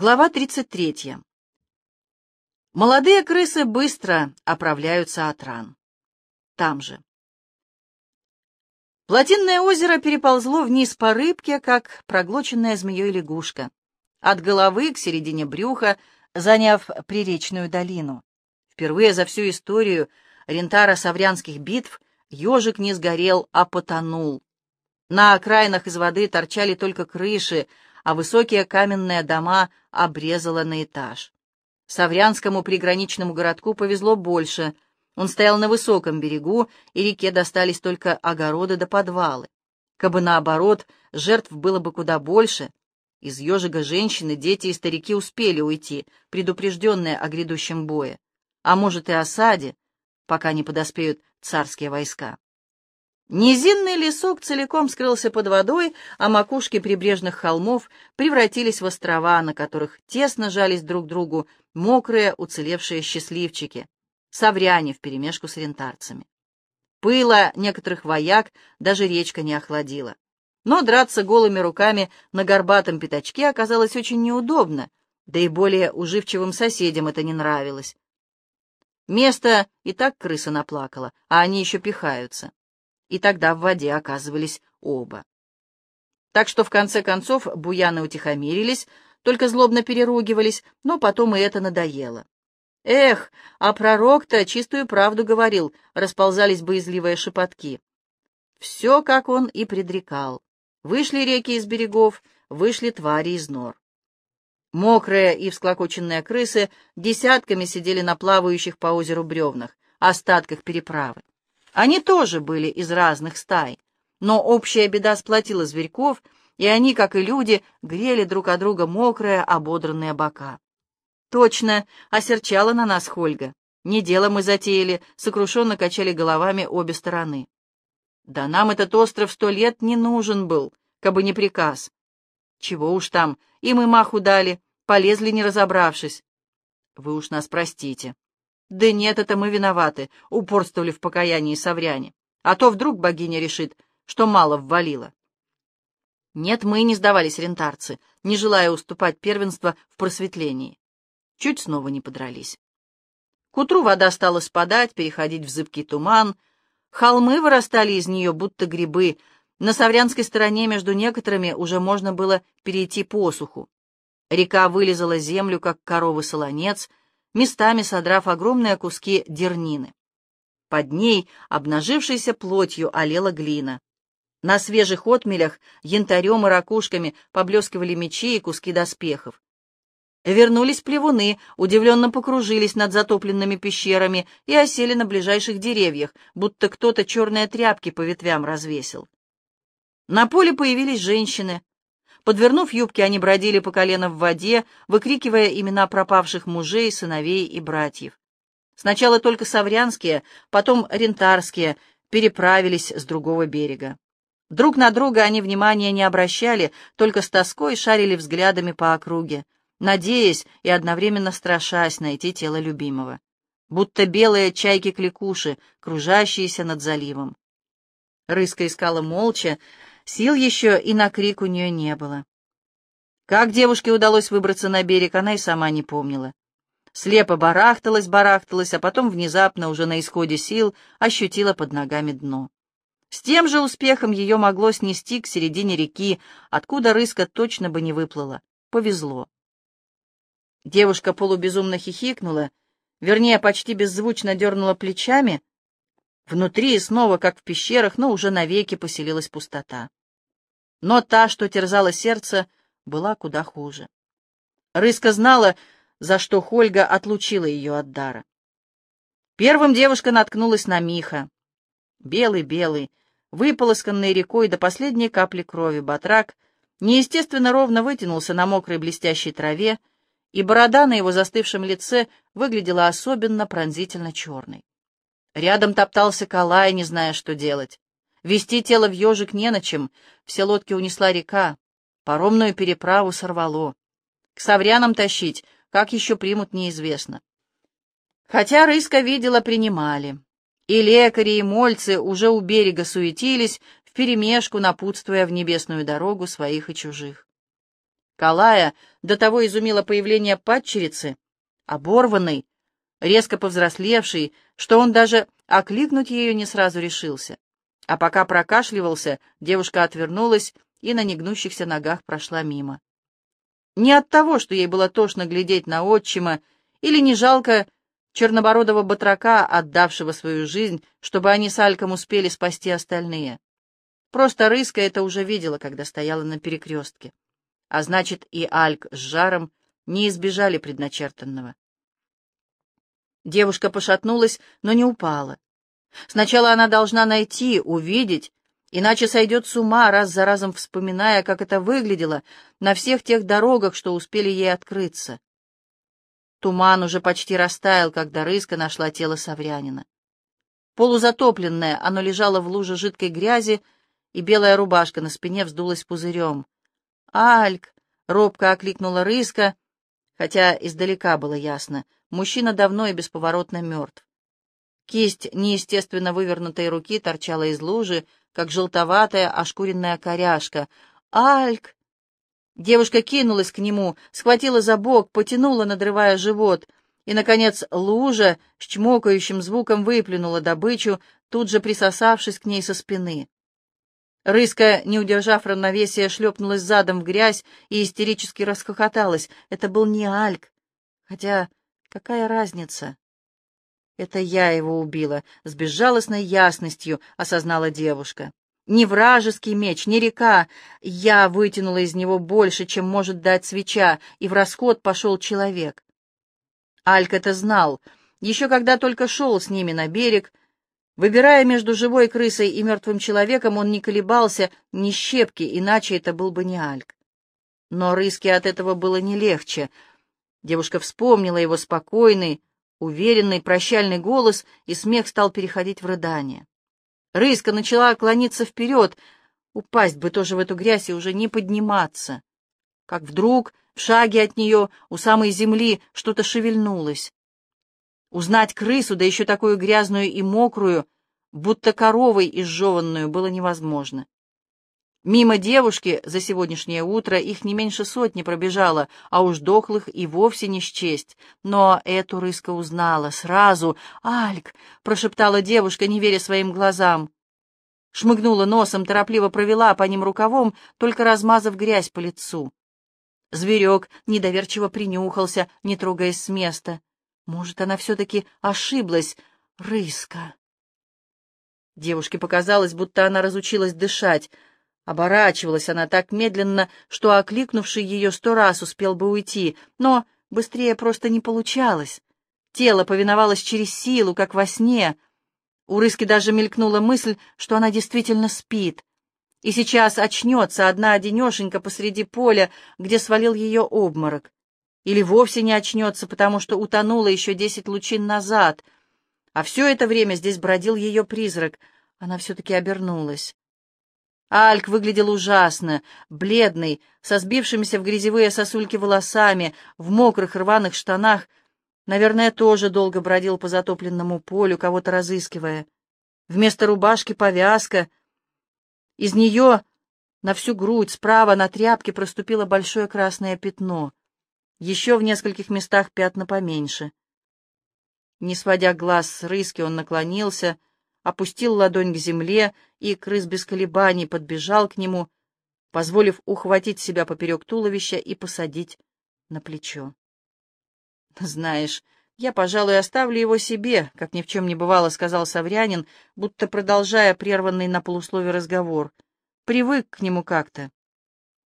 Глава 33. Молодые крысы быстро оправляются от ран. Там же. Плотинное озеро переползло вниз по рыбке, как проглоченная змеей лягушка, от головы к середине брюха, заняв приречную долину. Впервые за всю историю рентара-саврянских битв ежик не сгорел, а потонул. На окраинах из воды торчали только крыши, а высокие каменные дома обрезало на этаж. Саврянскому приграничному городку повезло больше. Он стоял на высоком берегу, и реке достались только огороды да подвалы. Кабы наоборот, жертв было бы куда больше. Из ежика женщины, дети и старики успели уйти, предупрежденные о грядущем бое, а может и осаде, пока не подоспеют царские войска. Низинный лесок целиком скрылся под водой, а макушки прибрежных холмов превратились в острова, на которых тесно жались друг другу мокрые уцелевшие счастливчики, савряне вперемешку с рентарцами. Пыла некоторых вояк даже речка не охладила. Но драться голыми руками на горбатом пятачке оказалось очень неудобно, да и более уживчивым соседям это не нравилось. Место и так крыса наплакала, а они еще пихаются и тогда в воде оказывались оба. Так что в конце концов буяны утихомирились, только злобно переругивались, но потом и это надоело. Эх, а пророк-то чистую правду говорил, расползались боязливые шепотки. Все, как он и предрекал. Вышли реки из берегов, вышли твари из нор. Мокрые и всклокоченные крысы десятками сидели на плавающих по озеру бревнах, остатках переправы. Они тоже были из разных стай, но общая беда сплотила зверьков, и они, как и люди, грели друг от друга мокрые, ободранные бока. Точно, осерчала на нас Хольга. Не дело мы затеяли, сокрушенно качали головами обе стороны. Да нам этот остров сто лет не нужен был, кабы не приказ. Чего уж там, и мы маху дали, полезли не разобравшись. Вы уж нас простите. Да нет, это мы виноваты, упорствовали в покаянии совряне. А то вдруг богиня решит, что мало ввалило. Нет, мы не сдавались рентарцы, не желая уступать первенство в просветлении. Чуть снова не подрались. К утру вода стала спадать, переходить в зыбкий туман. Холмы вырастали из нее, будто грибы. На Саврянской стороне между некоторыми уже можно было перейти посуху. Река вылезала землю, как коровы-солонец, местами содрав огромные куски дернины. Под ней, обнажившейся плотью, олела глина. На свежих отмелях янтарем и ракушками поблескивали мечи и куски доспехов. Вернулись плевуны, удивленно покружились над затопленными пещерами и осели на ближайших деревьях, будто кто-то черные тряпки по ветвям развесил. На поле появились женщины, Подвернув юбки, они бродили по колено в воде, выкрикивая имена пропавших мужей, сыновей и братьев. Сначала только саврянские, потом рентарские переправились с другого берега. Друг на друга они внимания не обращали, только с тоской шарили взглядами по округе, надеясь и одновременно страшась найти тело любимого. Будто белые чайки-кликуши, кружащиеся над заливом. Рыска искала молча, Сил еще и на крик у нее не было. Как девушке удалось выбраться на берег, она и сама не помнила. Слепо барахталась, барахталась, а потом внезапно, уже на исходе сил, ощутила под ногами дно. С тем же успехом ее могло снести к середине реки, откуда рыска точно бы не выплыла. Повезло. Девушка полубезумно хихикнула, вернее, почти беззвучно дернула плечами. Внутри снова, как в пещерах, но уже навеки поселилась пустота. Но та, что терзала сердце, была куда хуже. Рыска знала, за что Хольга отлучила ее от дара. Первым девушка наткнулась на Миха. Белый-белый, выполосканный рекой до последней капли крови, батрак неестественно ровно вытянулся на мокрой блестящей траве, и борода на его застывшем лице выглядела особенно пронзительно черной. Рядом топтался Калай, не зная, что делать. Вести тело в ежик не на чем, все лодки унесла река, паромную переправу сорвало. К саврянам тащить, как еще примут, неизвестно. Хотя рыска видела, принимали. И лекари, и мольцы уже у берега суетились, вперемешку напутствуя в небесную дорогу своих и чужих. Калая до того изумило появление падчерицы, оборванной, резко повзрослевшей, что он даже окликнуть ее не сразу решился. А пока прокашливался, девушка отвернулась и на негнущихся ногах прошла мимо. Не от того, что ей было тошно глядеть на отчима, или не жалко чернобородого батрака, отдавшего свою жизнь, чтобы они с Альком успели спасти остальные. Просто Рыска это уже видела, когда стояла на перекрестке. А значит, и Альк с Жаром не избежали предначертанного. Девушка пошатнулась, но не упала. Сначала она должна найти, увидеть, иначе сойдет с ума, раз за разом вспоминая, как это выглядело на всех тех дорогах, что успели ей открыться. Туман уже почти растаял, когда рыска нашла тело Саврянина. Полузатопленное, оно лежало в луже жидкой грязи, и белая рубашка на спине вздулась пузырем. «Альк!» — робко окликнула рыска, хотя издалека было ясно, мужчина давно и бесповоротно мертв. Кисть неестественно вывернутой руки торчала из лужи, как желтоватая ошкуренная коряшка. «Альк!» Девушка кинулась к нему, схватила за бок, потянула, надрывая живот, и, наконец, лужа с чмокающим звуком выплюнула добычу, тут же присосавшись к ней со спины. Рыска, не удержав равновесия, шлепнулась задом в грязь и истерически расхохоталась. Это был не Альк. Хотя какая разница? Это я его убила, с безжалостной ясностью осознала девушка. Ни вражеский меч, ни река. Я вытянула из него больше, чем может дать свеча, и в расход пошел человек. Альк это знал. Еще когда только шел с ними на берег, Выбирая между живой крысой и мертвым человеком, он не колебался ни щепки, иначе это был бы не Альк. Но Рыске от этого было не легче. Девушка вспомнила его спокойный, уверенный, прощальный голос, и смех стал переходить в рыдание. Рыска начала клониться вперед, упасть бы тоже в эту грязь и уже не подниматься. Как вдруг в шаге от нее у самой земли что-то шевельнулось. Узнать крысу, да еще такую грязную и мокрую, будто коровой изжеванную, было невозможно. Мимо девушки за сегодняшнее утро их не меньше сотни пробежало, а уж дохлых и вовсе не счесть. Но эту рыска узнала сразу. «Альк!» — прошептала девушка, не веря своим глазам. Шмыгнула носом, торопливо провела по ним рукавом, только размазав грязь по лицу. Зверек недоверчиво принюхался, не трогаясь с места. Может, она все-таки ошиблась, рыска. Девушке показалось, будто она разучилась дышать. Оборачивалась она так медленно, что окликнувший ее сто раз успел бы уйти, но быстрее просто не получалось. Тело повиновалось через силу, как во сне. У Рыски даже мелькнула мысль, что она действительно спит. И сейчас очнется одна-одинешенька посреди поля, где свалил ее обморок или вовсе не очнется, потому что утонула еще десять лучин назад. А все это время здесь бродил ее призрак. Она все-таки обернулась. Альк выглядел ужасно, бледный, со сбившимися в грязевые сосульки волосами, в мокрых рваных штанах. Наверное, тоже долго бродил по затопленному полю, кого-то разыскивая. Вместо рубашки повязка. Из нее на всю грудь справа на тряпке проступило большое красное пятно еще в нескольких местах пятна поменьше. Не сводя глаз с рыски, он наклонился, опустил ладонь к земле, и крыс без колебаний подбежал к нему, позволив ухватить себя поперек туловища и посадить на плечо. «Знаешь, я, пожалуй, оставлю его себе», — как ни в чем не бывало, — сказал Саврянин, будто продолжая прерванный на полуслове разговор. «Привык к нему как-то.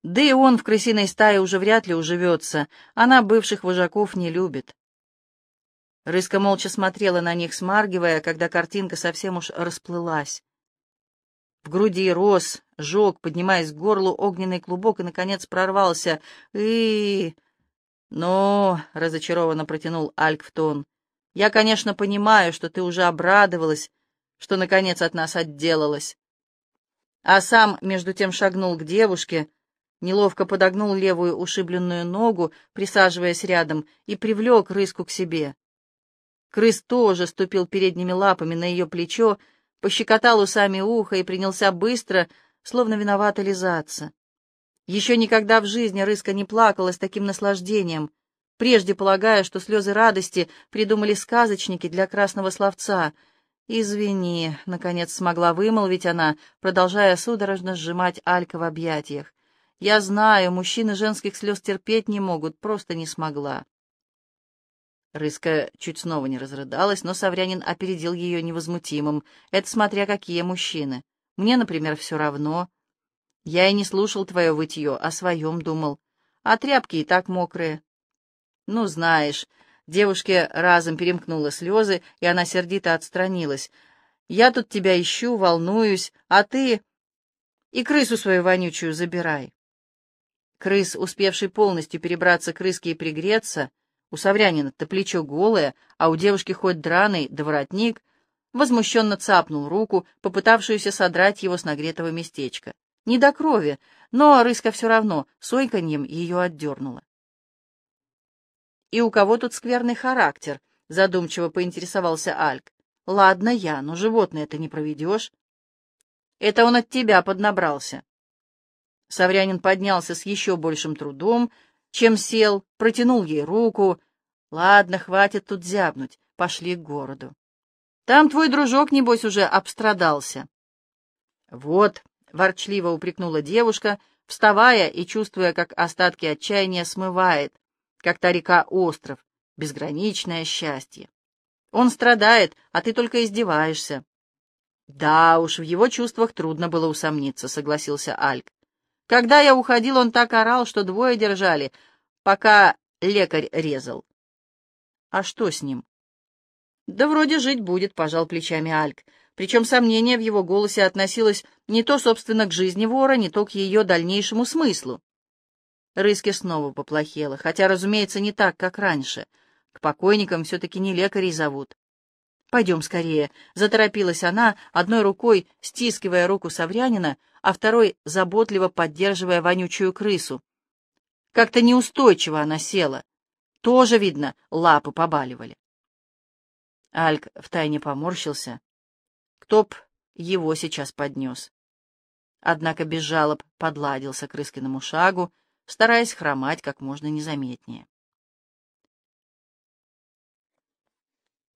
Да и он в крысиной стае уже вряд ли уживется, она бывших вожаков не любит. Рыска молча смотрела на них, смаргивая, когда картинка совсем уж расплылась. В груди рос, жег, поднимаясь к горлу, огненный клубок и, наконец, прорвался. и «Ну, — разочарованно протянул Альк в тон, — я, конечно, понимаю, что ты уже обрадовалась, что, наконец, от нас отделалась». А сам, между тем, шагнул к девушке, неловко подогнул левую ушибленную ногу, присаживаясь рядом, и привлек рыску к себе. Крыс тоже ступил передними лапами на ее плечо, пощекотал усами ухо и принялся быстро, словно виновато лизаться. Еще никогда в жизни Рыска не плакала с таким наслаждением, прежде полагая, что слезы радости придумали сказочники для красного словца. «Извини», — наконец смогла вымолвить она, продолжая судорожно сжимать Алька в объятиях. «Я знаю, мужчины женских слез терпеть не могут, просто не смогла». Рыска чуть снова не разрыдалась, но Саврянин опередил ее невозмутимым. «Это смотря какие мужчины. Мне, например, все равно. Я и не слушал твое вытье, о своем думал. А тряпки и так мокрые. Ну, знаешь, девушке разом перемкнуло слезы, и она сердито отстранилась. Я тут тебя ищу, волнуюсь, а ты... И крысу свою вонючую забирай. Крыс, успевший полностью перебраться к рыске и пригреться, у Саврянина-то плечо голое, а у девушки хоть драный да воротник, возмущенно цапнул руку, попытавшуюся содрать его с нагретого местечка. Не до крови, но рыска все равно сойканьем ее отдернула. «И у кого тут скверный характер?» — задумчиво поинтересовался Альк. «Ладно я, но животное это не проведешь». «Это он от тебя поднабрался». Саврянин поднялся с еще большим трудом, чем сел, протянул ей руку. «Ладно, хватит тут зябнуть, пошли к городу. Там твой дружок, небось, уже обстрадался». «Вот, ворчливо упрекнула девушка, вставая и чувствуя, как остатки отчаяния смывает, как та река остров, безграничное счастье. Он страдает, а ты только издеваешься. Да уж, в его чувствах трудно было усомниться, согласился Альк. Когда я уходил, он так орал, что двое держали, пока лекарь резал. А что с ним? Да вроде жить будет, пожал плечами Альк причем сомнение в его голосе относилось не то, собственно, к жизни вора, не то к ее дальнейшему смыслу. Рыске снова поплохело, хотя, разумеется, не так, как раньше. К покойникам все-таки не лекарей зовут. «Пойдем скорее», — заторопилась она, одной рукой стискивая руку Саврянина, а второй заботливо поддерживая вонючую крысу. Как-то неустойчиво она села. Тоже, видно, лапы побаливали. Альк втайне поморщился, кто б его сейчас поднес. Однако без жалоб подладился к Рыскиному шагу, стараясь хромать как можно незаметнее.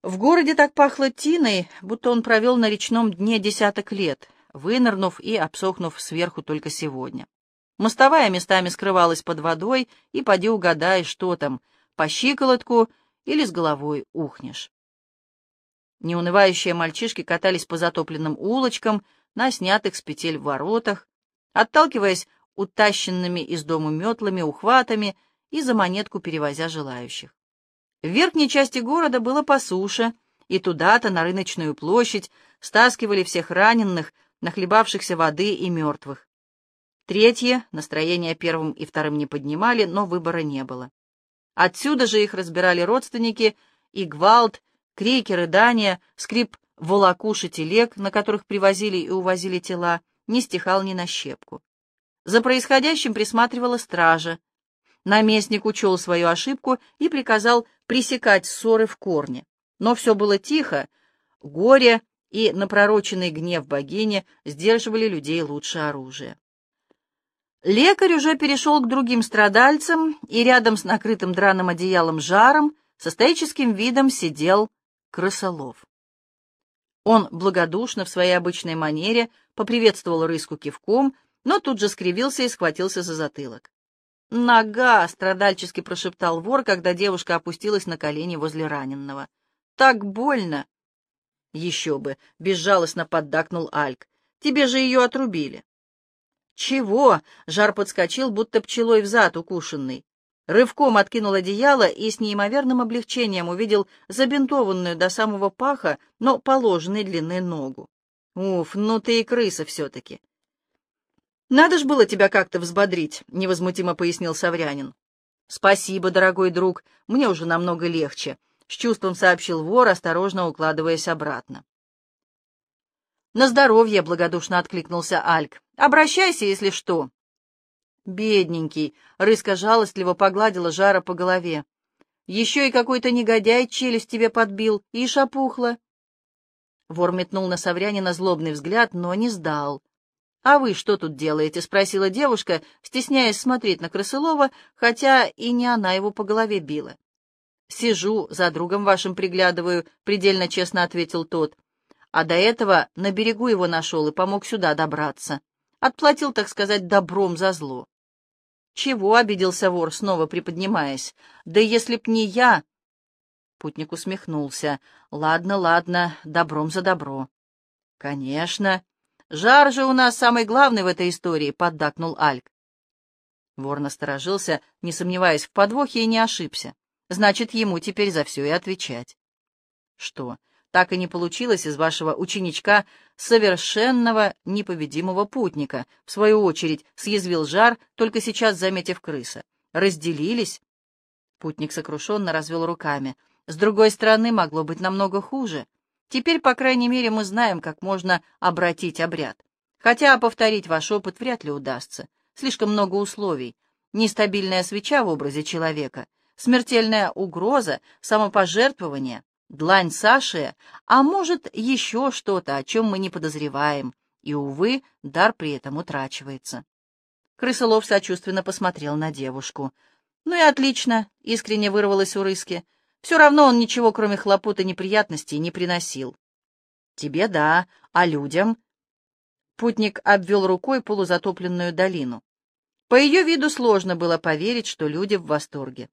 В городе так пахло тиной, будто он провел на речном дне десяток лет, вынырнув и обсохнув сверху только сегодня. Мостовая местами скрывалась под водой, и поди угадай, что там, по щиколотку или с головой ухнешь. Неунывающие мальчишки катались по затопленным улочкам, на снятых с петель воротах, отталкиваясь утащенными из дома метлами, ухватами и за монетку перевозя желающих. В верхней части города было по суше, и туда-то, на рыночную площадь, стаскивали всех раненых, нахлебавшихся воды и мертвых. Третье настроение первым и вторым не поднимали, но выбора не было. Отсюда же их разбирали родственники, и гвалт, Крики, рыдания, скрип волокуши телег, на которых привозили и увозили тела, не стихал ни на щепку. За происходящим присматривала стража. Наместник учел свою ошибку и приказал пресекать ссоры в корне. Но все было тихо, горе и напророченный гнев богини сдерживали людей лучше оружия. Лекарь уже перешел к другим страдальцам, и рядом с накрытым драным одеялом жаром со стоическим видом сидел крысолов. Он благодушно в своей обычной манере поприветствовал рыску кивком, но тут же скривился и схватился за затылок. «Нога!» — страдальчески прошептал вор, когда девушка опустилась на колени возле раненного. «Так больно!» «Еще бы!» — безжалостно поддакнул Альк. «Тебе же ее отрубили!» «Чего?» — жар подскочил, будто пчелой взад укушенный. Рывком откинул одеяло и с неимоверным облегчением увидел забинтованную до самого паха, но положенной длины ногу. «Уф, ну ты и крыса все-таки!» «Надо ж было тебя как-то взбодрить», — невозмутимо пояснил Саврянин. «Спасибо, дорогой друг, мне уже намного легче», — с чувством сообщил вор, осторожно укладываясь обратно. «На здоровье», — благодушно откликнулся Альк. «Обращайся, если что». «Бедненький!» — рыска жалостливо погладила жара по голове. «Еще и какой-то негодяй челюсть тебе подбил, и шапухла!» Вор метнул на Саврянина злобный взгляд, но не сдал. «А вы что тут делаете?» — спросила девушка, стесняясь смотреть на Крысылова, хотя и не она его по голове била. «Сижу, за другом вашим приглядываю», — предельно честно ответил тот. «А до этого на берегу его нашел и помог сюда добраться. Отплатил, так сказать, добром за зло». «Чего?» — обиделся вор, снова приподнимаясь. «Да если б не я...» Путник усмехнулся. «Ладно, ладно, добром за добро». «Конечно. Жар же у нас самый главный в этой истории», — поддакнул Альк. Вор насторожился, не сомневаясь в подвохе, и не ошибся. Значит, ему теперь за все и отвечать. Что, так и не получилось из вашего ученичка совершенного непобедимого путника, в свою очередь съязвил жар, только сейчас заметив крыса. Разделились? Путник сокрушенно развел руками. С другой стороны, могло быть намного хуже. Теперь, по крайней мере, мы знаем, как можно обратить обряд. Хотя повторить ваш опыт вряд ли удастся. Слишком много условий. Нестабильная свеча в образе человека, смертельная угроза, самопожертвование, длань Саши, а может, еще что-то, о чем мы не подозреваем. И, увы, дар при этом утрачивается. Крысолов сочувственно посмотрел на девушку. «Ну и отлично», — искренне вырвалось у Рыски. Все равно он ничего, кроме хлопот и неприятностей, не приносил. Тебе да, а людям? Путник обвел рукой полузатопленную долину. По ее виду сложно было поверить, что люди в восторге.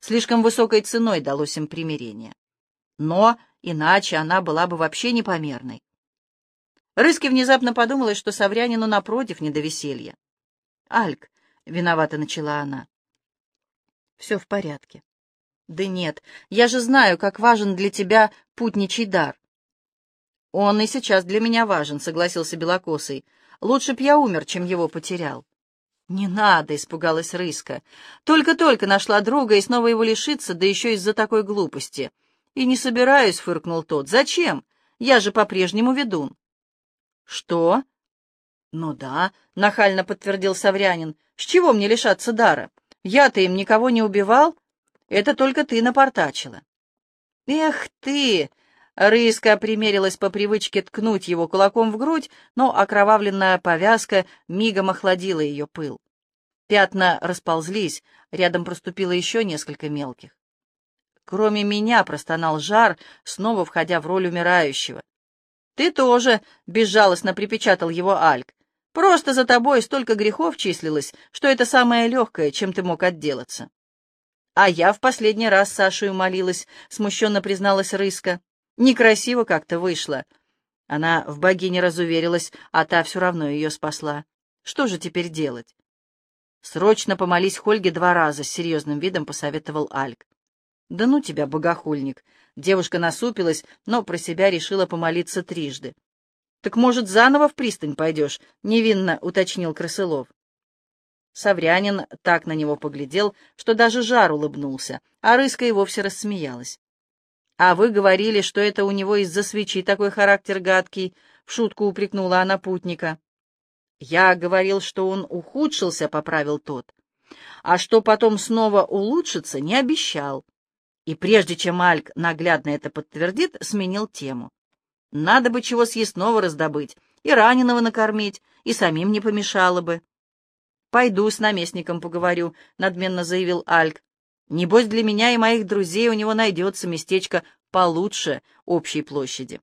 Слишком высокой ценой далось им примирение. Но иначе она была бы вообще непомерной. Рыски внезапно подумалось, что Саврянину напротив не до веселья. «Альк», — виновато начала она. «Все в порядке. Да нет, я же знаю, как важен для тебя путничий дар. Он и сейчас для меня важен, согласился Белокосый. Лучше б я умер, чем его потерял. Не надо, испугалась Рыска. Только-только нашла друга и снова его лишиться, да еще из-за такой глупости. И не собираюсь, фыркнул тот. Зачем? Я же по-прежнему ведун. Что? Ну да, нахально подтвердил Саврянин. С чего мне лишаться дара? Я-то им никого не убивал, это только ты напортачила. Эх ты! Рыска примерилась по привычке ткнуть его кулаком в грудь, но окровавленная повязка мигом охладила ее пыл. Пятна расползлись, рядом проступило еще несколько мелких. «Кроме меня», — простонал Жар, снова входя в роль умирающего. «Ты тоже», — безжалостно припечатал его Альк. «Просто за тобой столько грехов числилось, что это самое легкое, чем ты мог отделаться». «А я в последний раз Сашу молилась», — смущенно призналась Рыска. «Некрасиво как-то вышло». Она в богине разуверилась, а та все равно ее спасла. Что же теперь делать? «Срочно помолись Хольге два раза», — с серьезным видом посоветовал Альк. «Да ну тебя, богохульник!» Девушка насупилась, но про себя решила помолиться трижды. «Так, может, заново в пристань пойдешь?» — невинно уточнил Красылов. Саврянин так на него поглядел, что даже жар улыбнулся, а Рыска и вовсе рассмеялась. «А вы говорили, что это у него из-за свечи такой характер гадкий», — в шутку упрекнула она путника. «Я говорил, что он ухудшился», — поправил тот. «А что потом снова улучшится, не обещал». И прежде чем Альк наглядно это подтвердит, сменил тему. «Надо бы чего съестного раздобыть, и раненого накормить, и самим не помешало бы». «Пойду с наместником поговорю», — надменно заявил Альк. «Небось, для меня и моих друзей у него найдется местечко получше общей площади».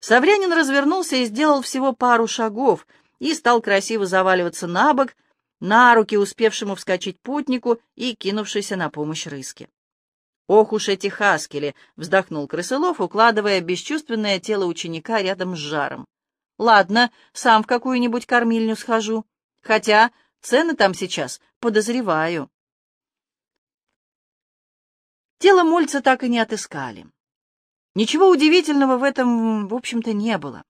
Саврянин развернулся и сделал всего пару шагов и стал красиво заваливаться на бок, на руки успевшему вскочить путнику и кинувшийся на помощь рыске. «Ох уж эти хаскели!» — вздохнул Крысылов, укладывая бесчувственное тело ученика рядом с жаром. «Ладно, сам в какую-нибудь кормильню схожу. Хотя цены там сейчас подозреваю. Тело Мольца так и не отыскали. Ничего удивительного в этом, в общем-то, не было.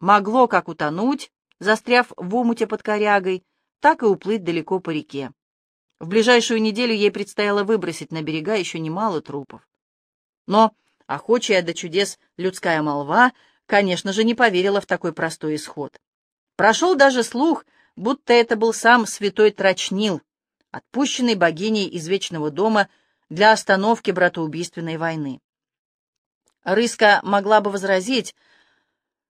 Могло как утонуть, застряв в омуте под корягой, так и уплыть далеко по реке. В ближайшую неделю ей предстояло выбросить на берега еще немало трупов. Но охочая до чудес людская молва, конечно же, не поверила в такой простой исход. Прошел даже слух, будто это был сам святой Трачнил, отпущенный богиней из Вечного дома для остановки братоубийственной войны. Рыска могла бы возразить,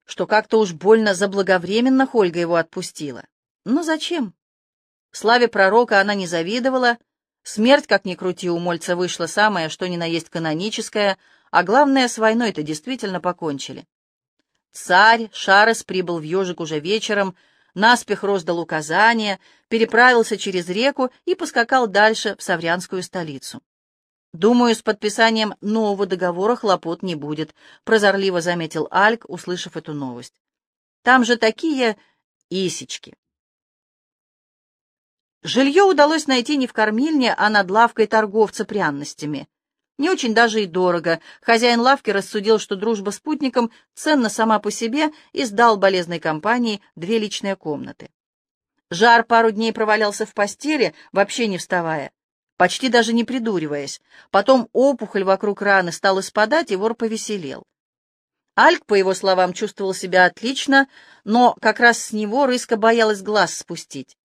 что как-то уж больно заблаговременно Хольга его отпустила. Но зачем? Славе пророка она не завидовала, смерть, как ни крути, у Мольца вышла самая, что ни на есть каноническая, а главное, с войной-то действительно покончили. Царь Шарес прибыл в Ежик уже вечером, наспех роздал указания, переправился через реку и поскакал дальше в Саврянскую столицу. «Думаю, с подписанием нового договора хлопот не будет», — прозорливо заметил Альк, услышав эту новость. «Там же такие исечки». Жилье удалось найти не в кормильне, а над лавкой торговца пряностями. Не очень даже и дорого. Хозяин лавки рассудил, что дружба с путником ценна сама по себе, и сдал болезной компании две личные комнаты. Жар пару дней провалялся в постели, вообще не вставая, почти даже не придуриваясь. Потом опухоль вокруг раны стала спадать, и вор повеселел. Альк, по его словам, чувствовал себя отлично, но как раз с него рыска боялась глаз спустить.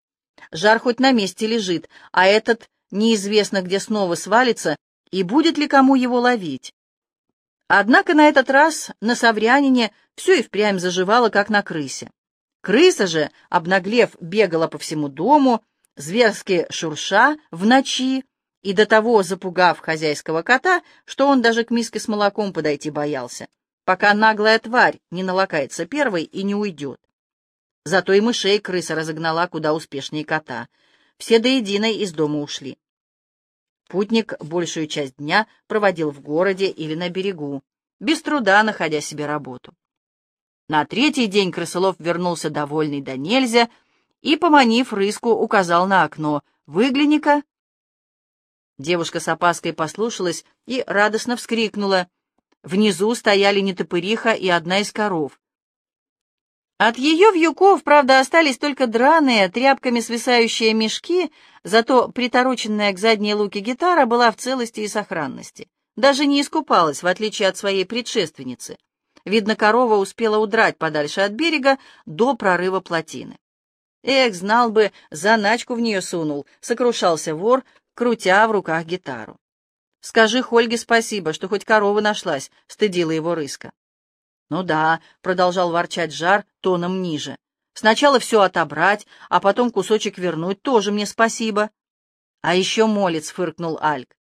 Жар хоть на месте лежит, а этот неизвестно где снова свалится, и будет ли кому его ловить. Однако на этот раз на Саврянине все и впрямь заживало, как на крысе. Крыса же, обнаглев, бегала по всему дому, зверски шурша в ночи, и до того запугав хозяйского кота, что он даже к миске с молоком подойти боялся, пока наглая тварь не налакается первой и не уйдет. Зато и мышей крыса разогнала куда успешнее кота. Все до единой из дома ушли. Путник большую часть дня проводил в городе или на берегу, без труда находя себе работу. На третий день крысолов вернулся довольный до нельзя и, поманив рыску, указал на окно. «Выгляни-ка!» Девушка с опаской послушалась и радостно вскрикнула. Внизу стояли нетопыриха и одна из коров. От ее вьюков, правда, остались только драные, тряпками свисающие мешки, зато притороченная к задней луке гитара была в целости и сохранности. Даже не искупалась, в отличие от своей предшественницы. Видно, корова успела удрать подальше от берега до прорыва плотины. Эх, знал бы, заначку в нее сунул, сокрушался вор, крутя в руках гитару. «Скажи Хольге спасибо, что хоть корова нашлась», — стыдила его рыска. «Ну да», — продолжал ворчать жар тоном ниже. «Сначала все отобрать, а потом кусочек вернуть, тоже мне спасибо». «А еще молец», — фыркнул Альк.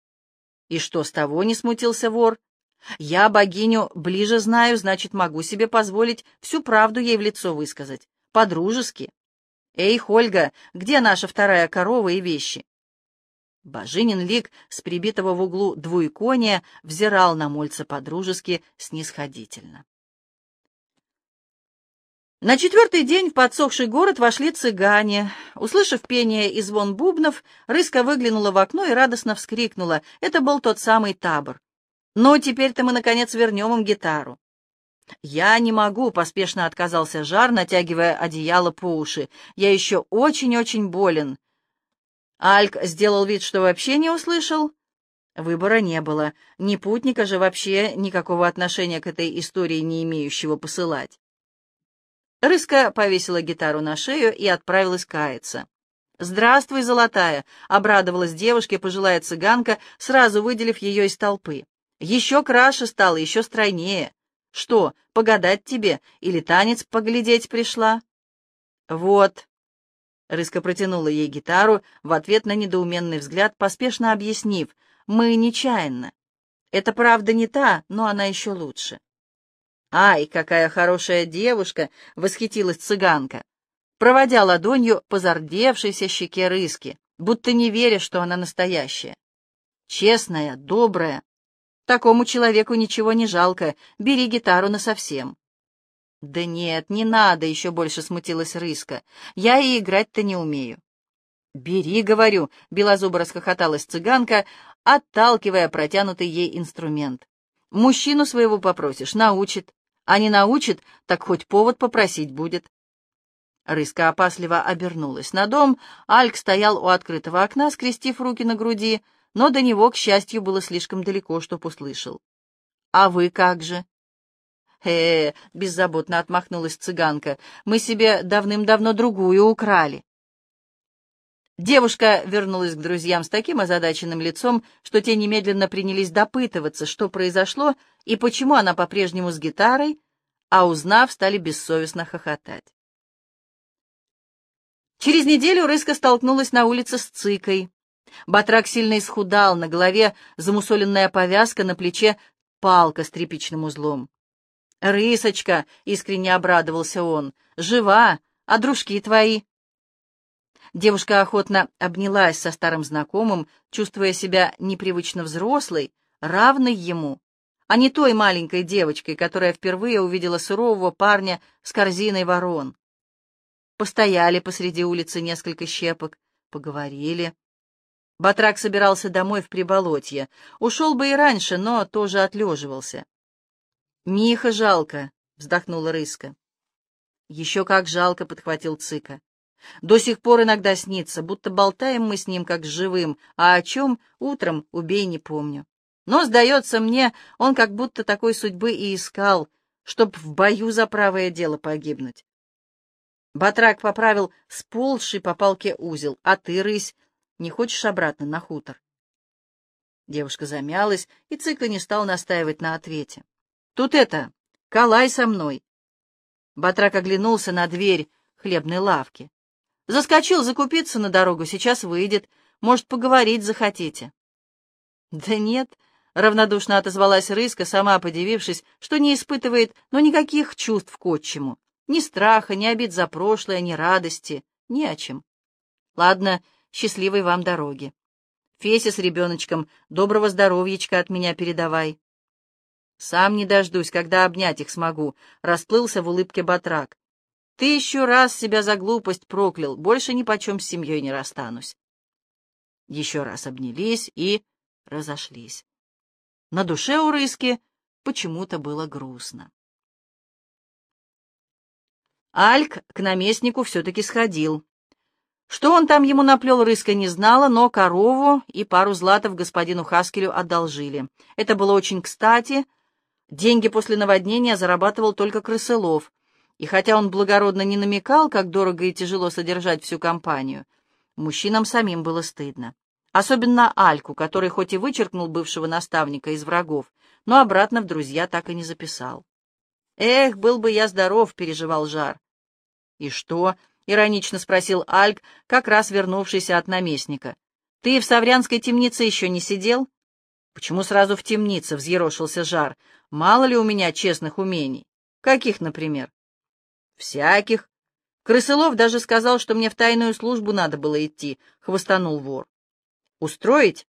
«И что с того?» — не смутился вор. «Я богиню ближе знаю, значит, могу себе позволить всю правду ей в лицо высказать. По-дружески. Эй, Хольга, где наша вторая корова и вещи?» Божинин лик с прибитого в углу двуикония взирал на мольца по-дружески снисходительно. На четвертый день в подсохший город вошли цыгане. Услышав пение и звон бубнов, Рыска выглянула в окно и радостно вскрикнула. Это был тот самый табор. «Ну, теперь-то мы, наконец, вернем им гитару». «Я не могу», — поспешно отказался Жар, натягивая одеяло по уши. «Я еще очень-очень болен». Альк сделал вид, что вообще не услышал. Выбора не было. Ни путника же вообще никакого отношения к этой истории не имеющего посылать. Рыска повесила гитару на шею и отправилась каяться. «Здравствуй, золотая!» — обрадовалась девушке пожилая цыганка, сразу выделив ее из толпы. «Еще краше стало, еще стройнее. Что, погадать тебе или танец поглядеть пришла?» «Вот». Рыска протянула ей гитару, в ответ на недоуменный взгляд, поспешно объяснив, «Мы нечаянно. Это правда не та, но она еще лучше». «Ай, какая хорошая девушка!» — восхитилась цыганка, проводя ладонью по зардевшейся щеке рыски, будто не веря, что она настоящая. «Честная, добрая. Такому человеку ничего не жалко. Бери гитару насовсем». «Да нет, не надо!» — еще больше смутилась рыска. «Я и играть-то не умею». «Бери, — говорю», — белозубо расхохоталась цыганка, отталкивая протянутый ей инструмент. «Мужчину своего попросишь, научит. А не научит, так хоть повод попросить будет. Рыска опасливо обернулась на дом. Альк стоял у открытого окна, скрестив руки на груди, но до него, к счастью, было слишком далеко, чтоб услышал. «А вы как же?» «Э-э», — беззаботно отмахнулась цыганка, — «мы себе давным-давно другую украли». Девушка вернулась к друзьям с таким озадаченным лицом, что те немедленно принялись допытываться, что произошло и почему она по-прежнему с гитарой, а узнав, стали бессовестно хохотать. Через неделю Рыска столкнулась на улице с Цикой. Батрак сильно исхудал, на голове замусоленная повязка, на плече палка с тряпичным узлом. «Рысочка!» — искренне обрадовался он. «Жива! А дружки твои?» Девушка охотно обнялась со старым знакомым, чувствуя себя непривычно взрослой, равной ему, а не той маленькой девочкой, которая впервые увидела сурового парня с корзиной ворон. Постояли посреди улицы несколько щепок, поговорили. Батрак собирался домой в Приболотье. Ушел бы и раньше, но тоже отлеживался. «Миха жалко», — вздохнула Рыска. «Еще как жалко», — подхватил Цыка. «До сих пор иногда снится, будто болтаем мы с ним как с живым, а о чем утром убей не помню. Но, сдается мне, он как будто такой судьбы и искал, чтоб в бою за правое дело погибнуть. Батрак поправил сползший по палке узел. «А ты, рысь, не хочешь обратно на хутор?» Девушка замялась, и Цика не стал настаивать на ответе. «Тут это, калай со мной!» Батрак оглянулся на дверь хлебной лавки. «Заскочил закупиться на дорогу, сейчас выйдет. Может, поговорить захотите?» «Да нет», — равнодушно отозвалась Рыска, сама подивившись, что не испытывает, но никаких чувств к отчиму. Ни страха, ни обид за прошлое, ни радости, ни о чем. Ладно, счастливой вам дороги. Феся с ребеночком, доброго здоровьечка от меня передавай. Сам не дождусь, когда обнять их смогу, расплылся в улыбке батрак. Ты еще раз себя за глупость проклял, больше ни почем с семьей не расстанусь. Еще раз обнялись и разошлись. На душе у Рыски почему-то было грустно. Альк к наместнику все-таки сходил. Что он там ему наплел, Рыска не знала, но корову и пару златов господину Хаскелю одолжили. Это было очень кстати. Деньги после наводнения зарабатывал только крысылов. И хотя он благородно не намекал, как дорого и тяжело содержать всю компанию, мужчинам самим было стыдно. Особенно Альку, который хоть и вычеркнул бывшего наставника из врагов, но обратно в друзья так и не записал. «Эх, был бы я здоров», — переживал Жар. «И что?» — иронично спросил Альк, как раз вернувшийся от наместника. «Ты в Саврянской темнице еще не сидел?» «Почему сразу в темнице?» — взъерошился Жар. «Мало ли у меня честных умений. Каких, например?» «Всяких. Крысылов даже сказал, что мне в тайную службу надо было идти», — хвостанул вор. «Устроить?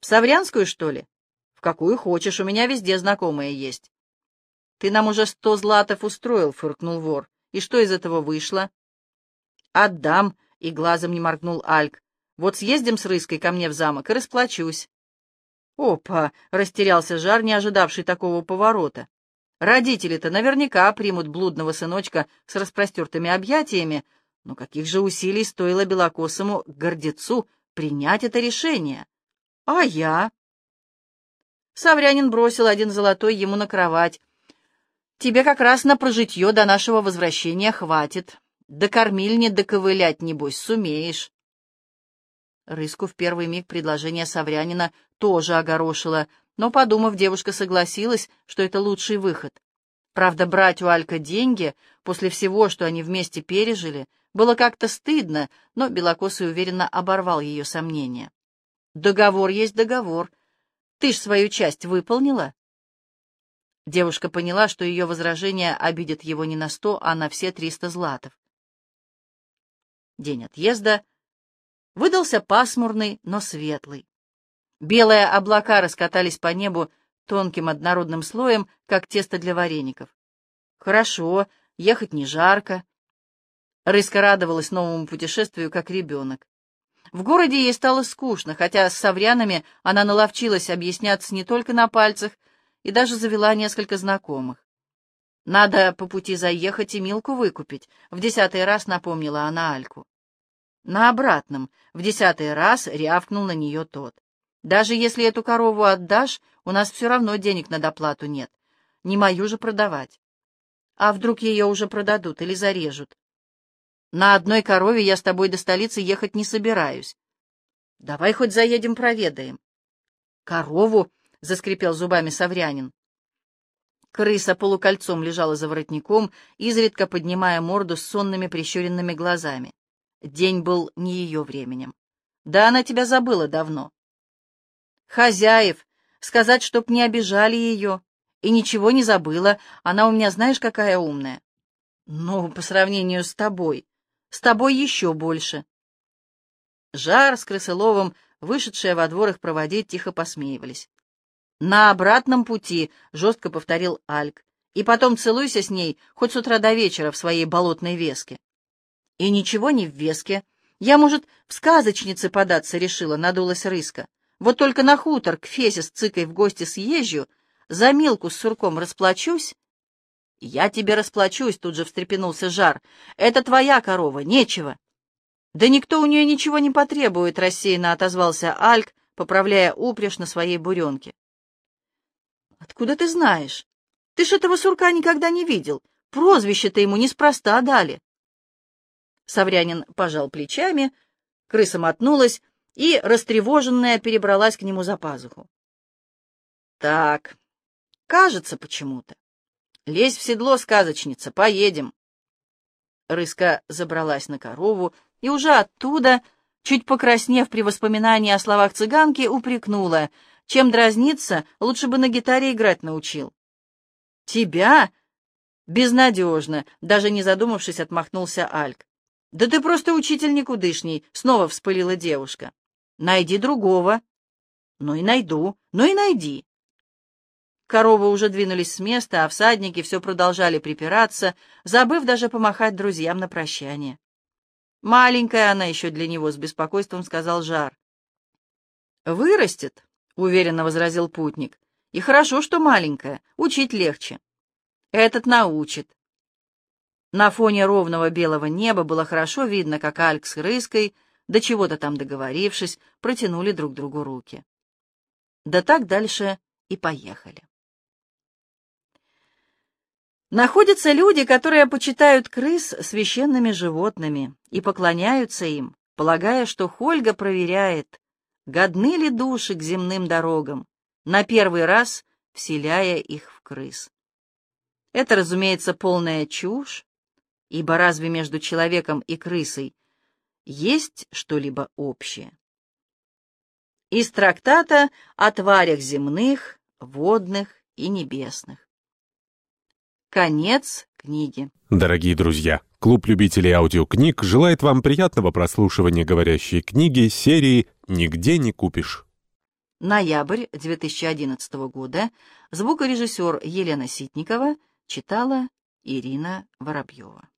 В Саврянскую, что ли?» «В какую хочешь, у меня везде знакомые есть». «Ты нам уже сто златов устроил», — фыркнул вор. И что из этого вышло? Отдам, и глазом не моргнул Альк. Вот съездим с Рыской ко мне в замок и расплачусь. Опа! Растерялся Жар, не ожидавший такого поворота. Родители-то наверняка примут блудного сыночка с распростертыми объятиями, но каких же усилий стоило белокосому гордецу принять это решение? А я? Саврянин бросил один золотой ему на кровать, Тебе как раз на прожитье до нашего возвращения хватит. До кормильни доковылять, небось, сумеешь. Рыску в первый миг предложение Саврянина тоже огорошило, но, подумав, девушка согласилась, что это лучший выход. Правда, брать у Алька деньги после всего, что они вместе пережили, было как-то стыдно, но Белокосый уверенно оборвал ее сомнения. «Договор есть договор. Ты ж свою часть выполнила?» Девушка поняла, что ее возражение обидит его не на сто, а на все триста златов. День отъезда выдался пасмурный, но светлый. Белые облака раскатались по небу тонким однородным слоем, как тесто для вареников. Хорошо, ехать не жарко. Рыска радовалась новому путешествию, как ребенок. В городе ей стало скучно, хотя с саврянами она наловчилась объясняться не только на пальцах, и даже завела несколько знакомых. «Надо по пути заехать и Милку выкупить», — в десятый раз напомнила она Альку. На обратном, в десятый раз рявкнул на нее тот. «Даже если эту корову отдашь, у нас все равно денег на доплату нет. Не мою же продавать. А вдруг ее уже продадут или зарежут? На одной корове я с тобой до столицы ехать не собираюсь. Давай хоть заедем проведаем. Корову — заскрипел зубами Саврянин. Крыса полукольцом лежала за воротником, изредка поднимая морду с сонными прищуренными глазами. День был не ее временем. Да она тебя забыла давно. Хозяев, сказать, чтоб не обижали ее. И ничего не забыла, она у меня знаешь, какая умная. Ну, по сравнению с тобой. С тобой еще больше. Жар с Крысыловым, вышедшие во двор их проводить, тихо посмеивались. «На обратном пути», — жестко повторил Альк, — «и потом целуйся с ней хоть с утра до вечера в своей болотной веске». «И ничего не в веске. Я, может, в сказочнице податься решила», — надулась рыска. «Вот только на хутор к Фесе с цыкой в гости съезжу, за Милку с сурком расплачусь». «Я тебе расплачусь», — тут же встрепенулся Жар. «Это твоя корова, нечего». «Да никто у нее ничего не потребует», — рассеянно отозвался Альк, поправляя упряжь на своей буренке. «Откуда ты знаешь? Ты ж этого сурка никогда не видел. Прозвище-то ему неспроста дали». Саврянин пожал плечами, крыса мотнулась и, растревоженная, перебралась к нему за пазуху. «Так, кажется почему-то. Лезь в седло, сказочница, поедем». Рыска забралась на корову и уже оттуда, чуть покраснев при воспоминании о словах цыганки, упрекнула — чем дразниться, лучше бы на гитаре играть научил. Тебя? Безнадежно, даже не задумавшись, отмахнулся Альк. Да ты просто учитель никудышний, снова вспылила девушка. Найди другого. Ну и найду, ну и найди. Коровы уже двинулись с места, а всадники все продолжали припираться, забыв даже помахать друзьям на прощание. «Маленькая она еще для него», — с беспокойством сказал Жар. «Вырастет, — уверенно возразил путник. «И хорошо, что маленькая, учить легче. Этот научит». На фоне ровного белого неба было хорошо видно, как Альк с Рыской, до чего-то там договорившись, протянули друг другу руки. Да так дальше и поехали. Находятся люди, которые почитают крыс священными животными и поклоняются им, полагая, что Хольга проверяет, годны ли души к земным дорогам, на первый раз вселяя их в крыс. Это, разумеется, полная чушь, ибо разве между человеком и крысой есть что-либо общее? Из трактата о тварях земных, водных и небесных. Конец книги. Дорогие друзья, клуб любителей аудиокниг желает вам приятного прослушивания говорящей книги серии «Нигде не купишь». Ноябрь 2011 года. Звукорежиссер Елена Ситникова читала Ирина Воробьева.